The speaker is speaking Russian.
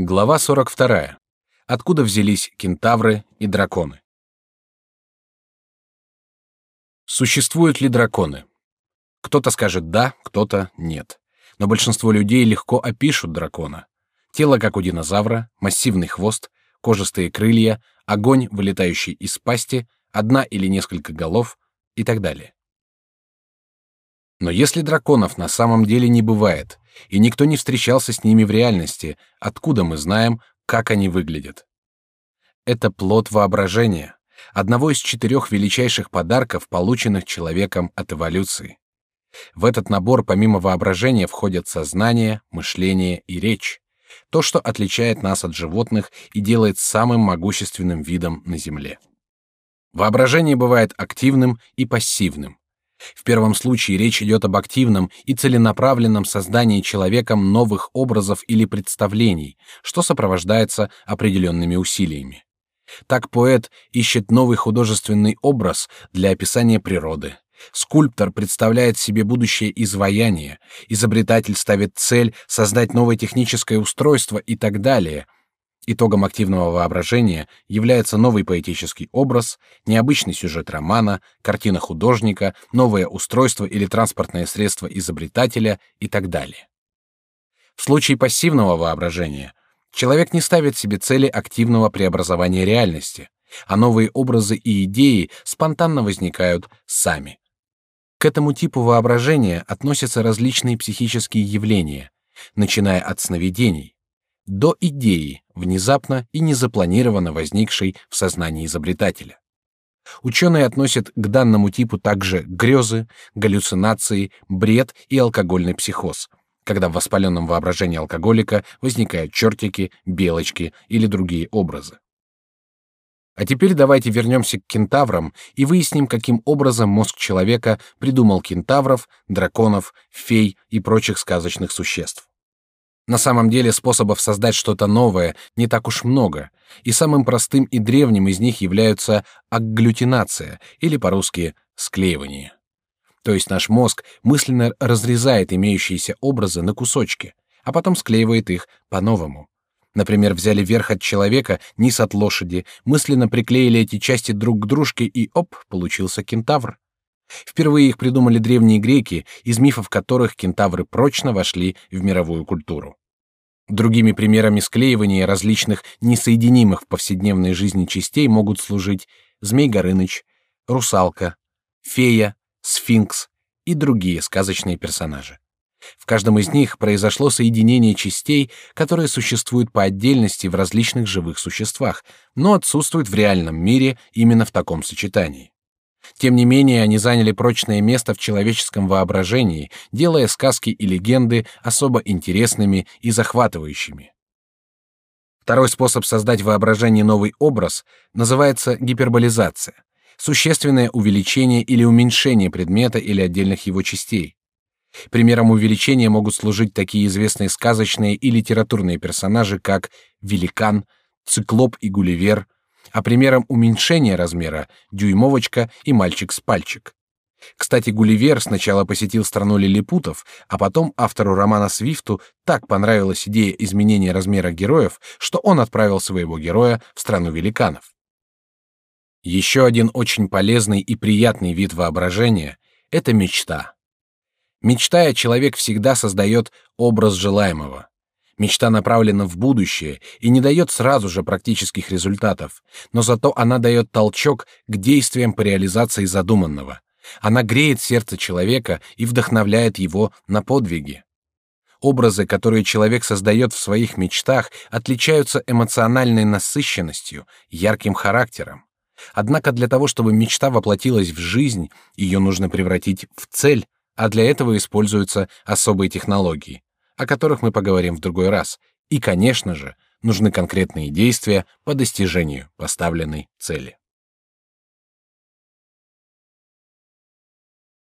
Глава 42. Откуда взялись кентавры и драконы? Существуют ли драконы? Кто-то скажет да, кто-то нет. Но большинство людей легко опишут дракона. Тело как у динозавра, массивный хвост, кожистые крылья, огонь, вылетающий из пасти, одна или несколько голов и так далее. Но если драконов на самом деле не бывает, и никто не встречался с ними в реальности, откуда мы знаем, как они выглядят? Это плод воображения, одного из четырех величайших подарков, полученных человеком от эволюции. В этот набор помимо воображения входят сознание, мышление и речь, то, что отличает нас от животных и делает самым могущественным видом на Земле. Воображение бывает активным и пассивным. В первом случае речь идет об активном и целенаправленном создании человеком новых образов или представлений, что сопровождается определенными усилиями. Так поэт ищет новый художественный образ для описания природы. Скульптор представляет себе будущее изваяние, изобретатель ставит цель создать новое техническое устройство и так далее — Итогом активного воображения является новый поэтический образ, необычный сюжет романа, картина художника, новое устройство или транспортное средство изобретателя и так далее. В случае пассивного воображения человек не ставит себе цели активного преобразования реальности, а новые образы и идеи спонтанно возникают сами. К этому типу воображения относятся различные психические явления, начиная от сновидений, до идеи, внезапно и незапланированно возникшей в сознании изобретателя. Ученые относят к данному типу также грезы, галлюцинации, бред и алкогольный психоз, когда в воспаленном воображении алкоголика возникают чертики, белочки или другие образы. А теперь давайте вернемся к кентаврам и выясним, каким образом мозг человека придумал кентавров, драконов, фей и прочих сказочных существ. На самом деле способов создать что-то новое не так уж много, и самым простым и древним из них являются агглютинация, или по-русски склеивание. То есть наш мозг мысленно разрезает имеющиеся образы на кусочки, а потом склеивает их по-новому. Например, взяли верх от человека, низ от лошади, мысленно приклеили эти части друг к дружке и оп, получился кентавр. Впервые их придумали древние греки, из мифов которых кентавры прочно вошли в мировую культуру. Другими примерами склеивания различных несоединимых в повседневной жизни частей могут служить Змей Горыныч, Русалка, Фея, Сфинкс и другие сказочные персонажи. В каждом из них произошло соединение частей, которые существуют по отдельности в различных живых существах, но отсутствуют в реальном мире именно в таком сочетании. Тем не менее, они заняли прочное место в человеческом воображении, делая сказки и легенды особо интересными и захватывающими. Второй способ создать в воображении новый образ называется гиперболизация, существенное увеличение или уменьшение предмета или отдельных его частей. Примером увеличения могут служить такие известные сказочные и литературные персонажи, как великан, циклоп и гулливер, а примером уменьшения размера — дюймовочка и мальчик с пальчик. Кстати, Гулливер сначала посетил страну лилипутов, а потом автору романа Свифту так понравилась идея изменения размера героев, что он отправил своего героя в страну великанов. Еще один очень полезный и приятный вид воображения — это мечта. Мечтая, человек всегда создает образ желаемого. Мечта направлена в будущее и не дает сразу же практических результатов, но зато она дает толчок к действиям по реализации задуманного. Она греет сердце человека и вдохновляет его на подвиги. Образы, которые человек создает в своих мечтах, отличаются эмоциональной насыщенностью, ярким характером. Однако для того, чтобы мечта воплотилась в жизнь, ее нужно превратить в цель, а для этого используются особые технологии о которых мы поговорим в другой раз. И, конечно же, нужны конкретные действия по достижению поставленной цели.